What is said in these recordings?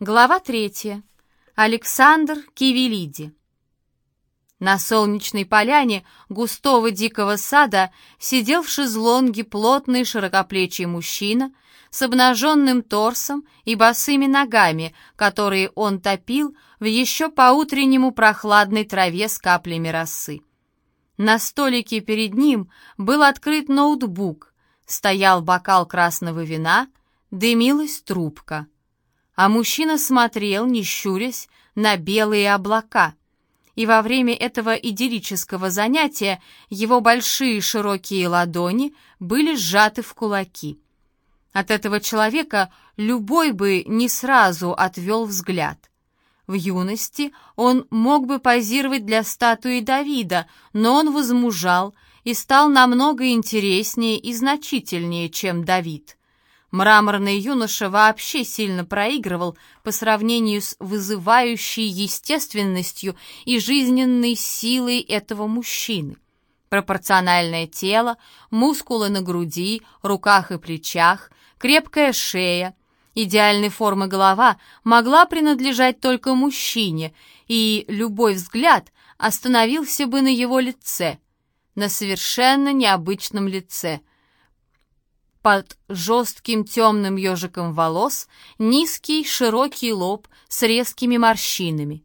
Глава третья. Александр Кивелиди. На солнечной поляне густого дикого сада сидел в шезлонге плотный широкоплечий мужчина с обнаженным торсом и босыми ногами, которые он топил в еще по-утреннему прохладной траве с каплями росы. На столике перед ним был открыт ноутбук, стоял бокал красного вина, дымилась трубка — а мужчина смотрел, не щурясь, на белые облака. И во время этого идиллического занятия его большие широкие ладони были сжаты в кулаки. От этого человека любой бы не сразу отвел взгляд. В юности он мог бы позировать для статуи Давида, но он возмужал и стал намного интереснее и значительнее, чем Давид. Мраморный юноша вообще сильно проигрывал по сравнению с вызывающей естественностью и жизненной силой этого мужчины. Пропорциональное тело, мускулы на груди, руках и плечах, крепкая шея, идеальной формы голова могла принадлежать только мужчине, и любой взгляд остановился бы на его лице, на совершенно необычном лице – под жестким темным ежиком волос низкий широкий лоб с резкими морщинами.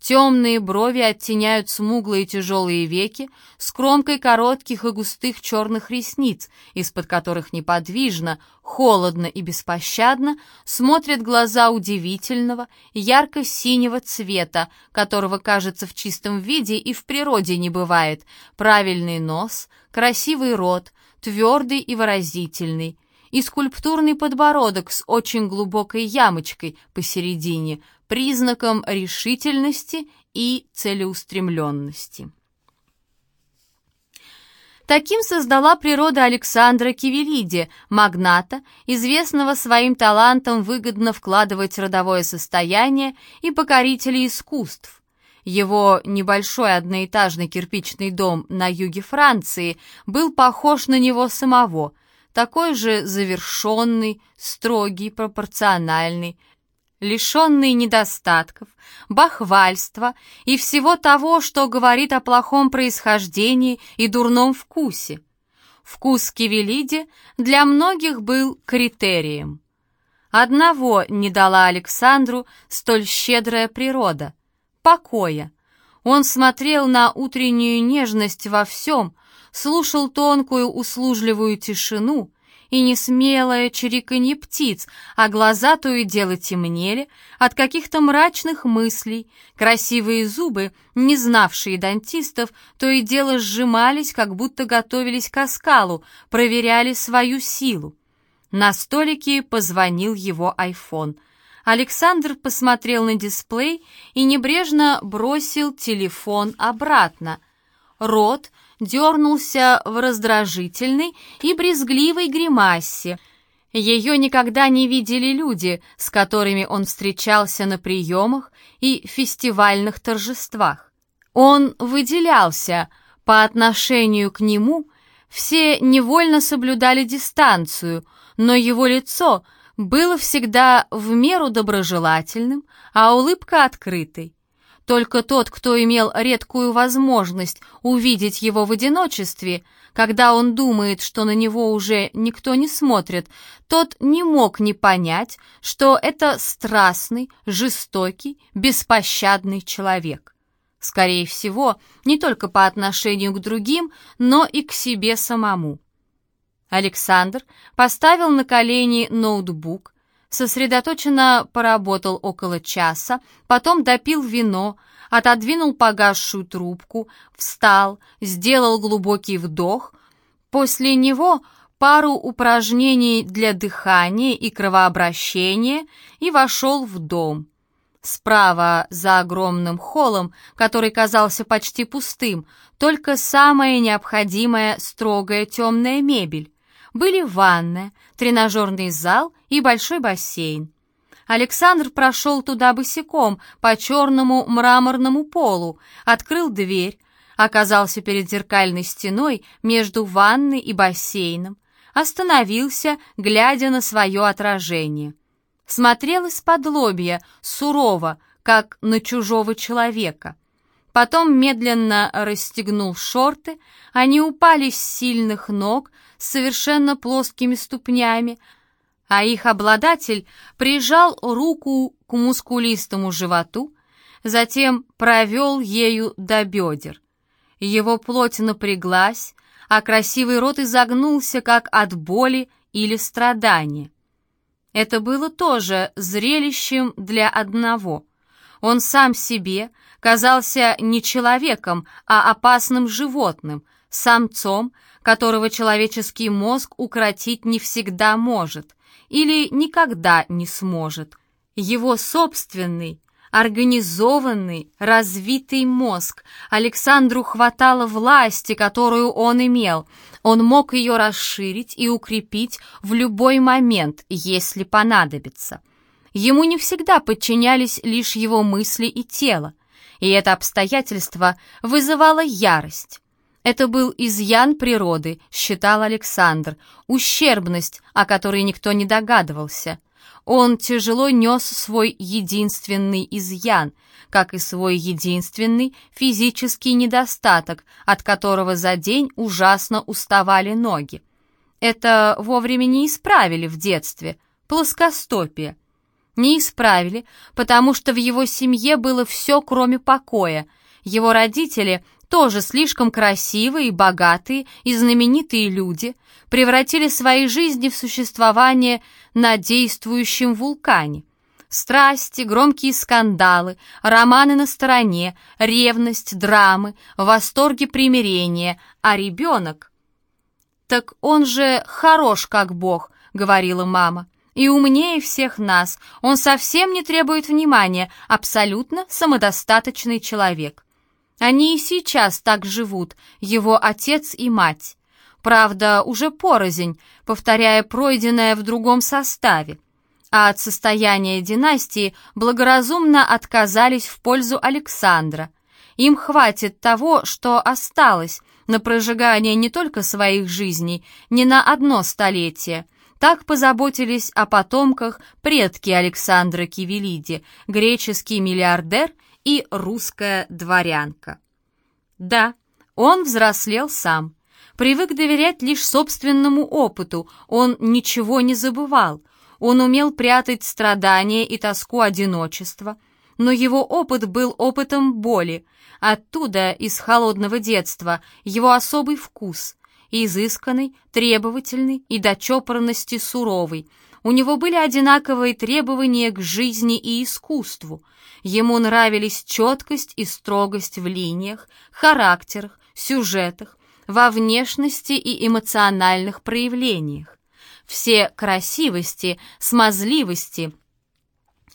Темные брови оттеняют смуглые тяжелые веки с кромкой коротких и густых черных ресниц, из-под которых неподвижно, холодно и беспощадно смотрят глаза удивительного, ярко-синего цвета, которого, кажется, в чистом виде и в природе не бывает, правильный нос, красивый рот, твердый и выразительный, и скульптурный подбородок с очень глубокой ямочкой посередине, признаком решительности и целеустремленности. Таким создала природа Александра Кивелиди, магната, известного своим талантом выгодно вкладывать родовое состояние и покорителя искусств, его небольшой одноэтажный кирпичный дом на юге Франции был похож на него самого, такой же завершенный, строгий, пропорциональный, лишенный недостатков, бахвальства и всего того, что говорит о плохом происхождении и дурном вкусе. Вкус Кивелиди для многих был критерием. Одного не дала Александру столь щедрая природа покоя. Он смотрел на утреннюю нежность во всем, слушал тонкую услужливую тишину и несмелое чириканье птиц, а глаза то и дело темнели от каких-то мрачных мыслей, красивые зубы, не знавшие дантистов, то и дело сжимались, как будто готовились к оскалу, проверяли свою силу. На столике позвонил его айфон — Александр посмотрел на дисплей и небрежно бросил телефон обратно. Рот дернулся в раздражительной и брезгливой гримасе. Ее никогда не видели люди, с которыми он встречался на приемах и фестивальных торжествах. Он выделялся по отношению к нему, все невольно соблюдали дистанцию, но его лицо — было всегда в меру доброжелательным, а улыбка открытой. Только тот, кто имел редкую возможность увидеть его в одиночестве, когда он думает, что на него уже никто не смотрит, тот не мог не понять, что это страстный, жестокий, беспощадный человек. Скорее всего, не только по отношению к другим, но и к себе самому. Александр поставил на колени ноутбук, сосредоточенно поработал около часа, потом допил вино, отодвинул погасшую трубку, встал, сделал глубокий вдох. После него пару упражнений для дыхания и кровообращения и вошел в дом. Справа, за огромным холлом, который казался почти пустым, только самая необходимая строгая темная мебель были ванная, тренажерный зал и большой бассейн. Александр прошел туда босиком по черному мраморному полу, открыл дверь, оказался перед зеркальной стеной между ванной и бассейном, остановился, глядя на свое отражение. смотрел из-под лобья, сурово, как на чужого человека. Потом медленно расстегнул шорты, они упали с сильных ног, с совершенно плоскими ступнями, а их обладатель прижал руку к мускулистому животу, затем провел ею до бедер. Его плоть напряглась, а красивый рот изогнулся, как от боли или страдания. Это было тоже зрелищем для одного. Он сам себе казался не человеком, а опасным животным, самцом, которого человеческий мозг укротить не всегда может или никогда не сможет. Его собственный, организованный, развитый мозг. Александру хватало власти, которую он имел. Он мог ее расширить и укрепить в любой момент, если понадобится. Ему не всегда подчинялись лишь его мысли и тело, и это обстоятельство вызывало ярость. Это был изъян природы, считал Александр, ущербность, о которой никто не догадывался. Он тяжело нес свой единственный изъян, как и свой единственный физический недостаток, от которого за день ужасно уставали ноги. Это вовремя не исправили в детстве, плоскостопие. Не исправили, потому что в его семье было все, кроме покоя. Его родители тоже слишком красивые, богатые и знаменитые люди, превратили свои жизни в существование на действующем вулкане. Страсти, громкие скандалы, романы на стороне, ревность, драмы, восторги примирения, а ребенок... «Так он же хорош, как Бог», — говорила мама, — «и умнее всех нас, он совсем не требует внимания, абсолютно самодостаточный человек». Они и сейчас так живут, его отец и мать. Правда, уже порознь, повторяя пройденное в другом составе. А от состояния династии благоразумно отказались в пользу Александра. Им хватит того, что осталось, на прожигание не только своих жизней, не на одно столетие. Так позаботились о потомках предки Александра Кивелиди, греческий миллиардер – и русская дворянка. Да, он взрослел сам, привык доверять лишь собственному опыту, он ничего не забывал, он умел прятать страдания и тоску одиночества, но его опыт был опытом боли, оттуда, из холодного детства, его особый вкус, изысканный, требовательный и до чопорности суровый, у него были одинаковые требования к жизни и искусству. Ему нравились четкость и строгость в линиях, характерах, сюжетах, во внешности и эмоциональных проявлениях. Все красивости, смазливости,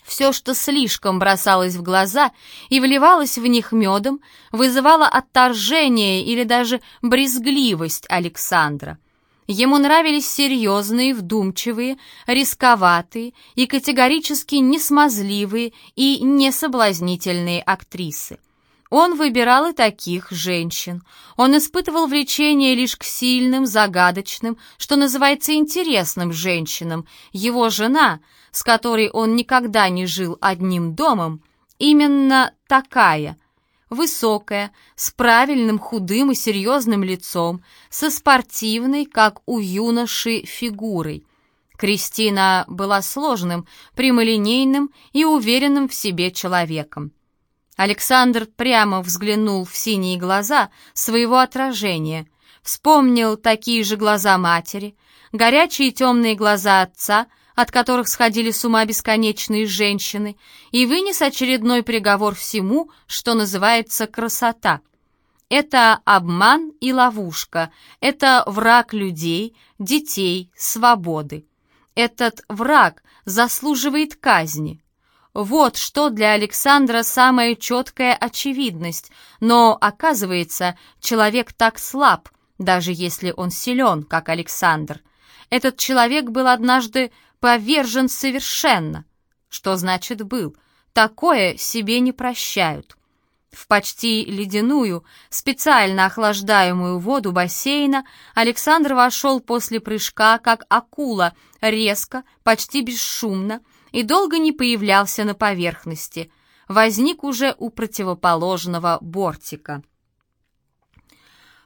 все, что слишком бросалось в глаза и вливалось в них медом, вызывало отторжение или даже брезгливость Александра. Ему нравились серьезные, вдумчивые, рисковатые и категорически несмазливые и несоблазнительные актрисы. Он выбирал и таких женщин. Он испытывал влечение лишь к сильным, загадочным, что называется интересным женщинам. Его жена, с которой он никогда не жил одним домом, именно такая – Высокая, с правильным худым и серьезным лицом, со спортивной, как у юноши, фигурой. Кристина была сложным, прямолинейным и уверенным в себе человеком. Александр прямо взглянул в синие глаза своего отражения, вспомнил такие же глаза матери, горячие темные глаза отца — от которых сходили с ума бесконечные женщины, и вынес очередной приговор всему, что называется красота. Это обман и ловушка, это враг людей, детей, свободы. Этот враг заслуживает казни. Вот что для Александра самая четкая очевидность, но, оказывается, человек так слаб, даже если он силен, как Александр. Этот человек был однажды повержен совершенно. Что значит «был»? Такое себе не прощают. В почти ледяную, специально охлаждаемую воду бассейна Александр вошел после прыжка, как акула, резко, почти бесшумно, и долго не появлялся на поверхности. Возник уже у противоположного бортика.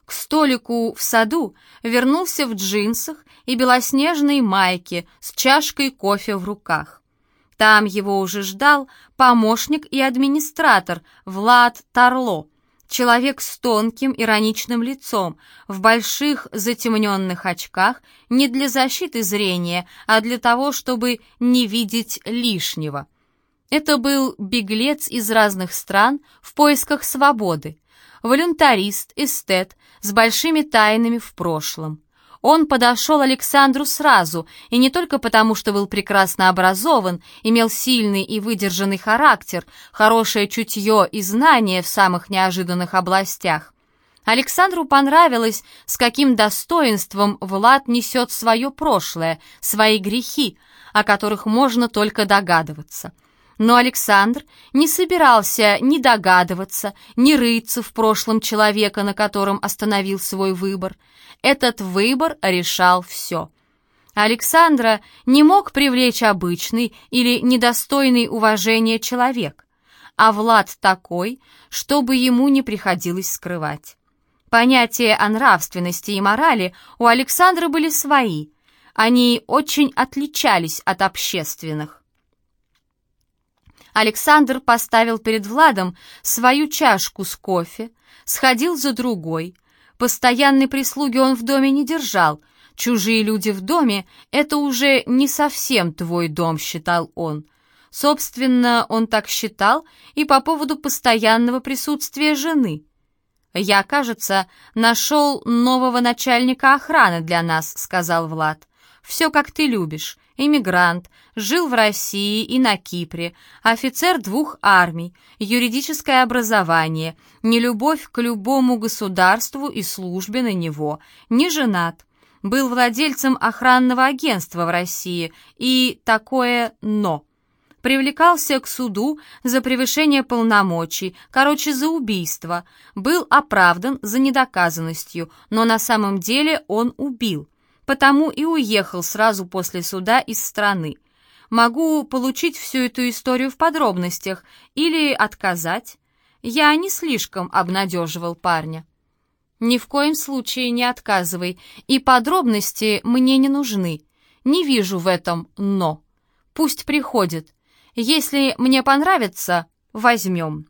К столику в саду вернулся в джинсах и белоснежной майке с чашкой кофе в руках. Там его уже ждал помощник и администратор Влад Тарло, человек с тонким ироничным лицом, в больших затемненных очках, не для защиты зрения, а для того, чтобы не видеть лишнего. Это был беглец из разных стран в поисках свободы, волюнтарист, эстет, с большими тайнами в прошлом. Он подошел Александру сразу, и не только потому, что был прекрасно образован, имел сильный и выдержанный характер, хорошее чутье и знания в самых неожиданных областях. Александру понравилось, с каким достоинством Влад несет свое прошлое, свои грехи, о которых можно только догадываться — но Александр не собирался ни догадываться, ни рыться в прошлом человека, на котором остановил свой выбор. Этот выбор решал все. Александра не мог привлечь обычный или недостойный уважения человек, а Влад такой, чтобы ему не приходилось скрывать. Понятия о нравственности и морали у Александра были свои, они очень отличались от общественных. Александр поставил перед Владом свою чашку с кофе, сходил за другой. Постоянной прислуги он в доме не держал. Чужие люди в доме — это уже не совсем твой дом, считал он. Собственно, он так считал и по поводу постоянного присутствия жены. «Я, кажется, нашел нового начальника охраны для нас», — сказал Влад. «Все, как ты любишь иммигрант, жил в России и на Кипре, офицер двух армий, юридическое образование, нелюбовь к любому государству и службе на него, не женат, был владельцем охранного агентства в России и такое «но». Привлекался к суду за превышение полномочий, короче, за убийство, был оправдан за недоказанностью, но на самом деле он убил – потому и уехал сразу после суда из страны. Могу получить всю эту историю в подробностях или отказать. Я не слишком обнадеживал парня. Ни в коем случае не отказывай, и подробности мне не нужны. Не вижу в этом «но». Пусть приходит. Если мне понравится, возьмем.